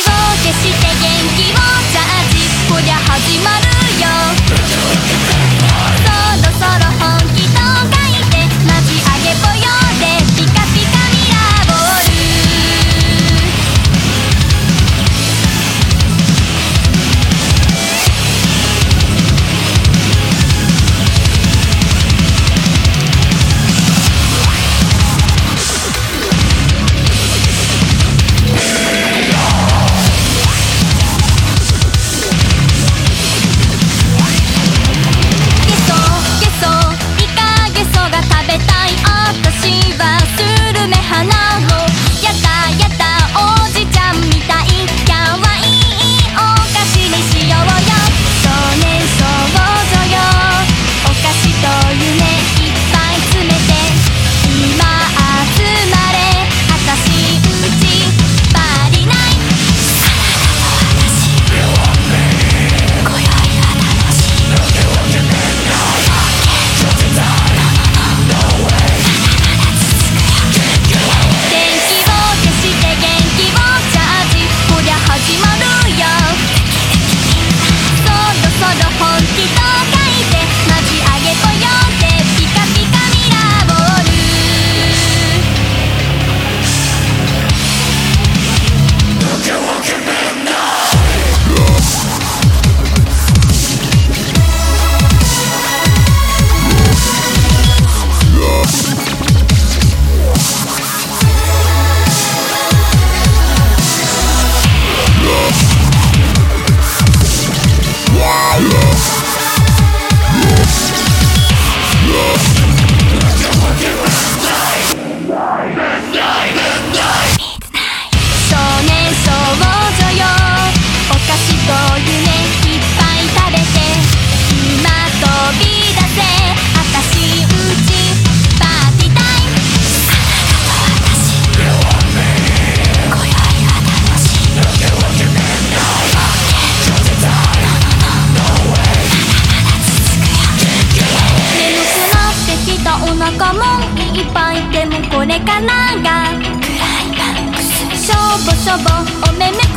を中もいっぱいでもこれかながクライマックスしょぼしょぼおめめ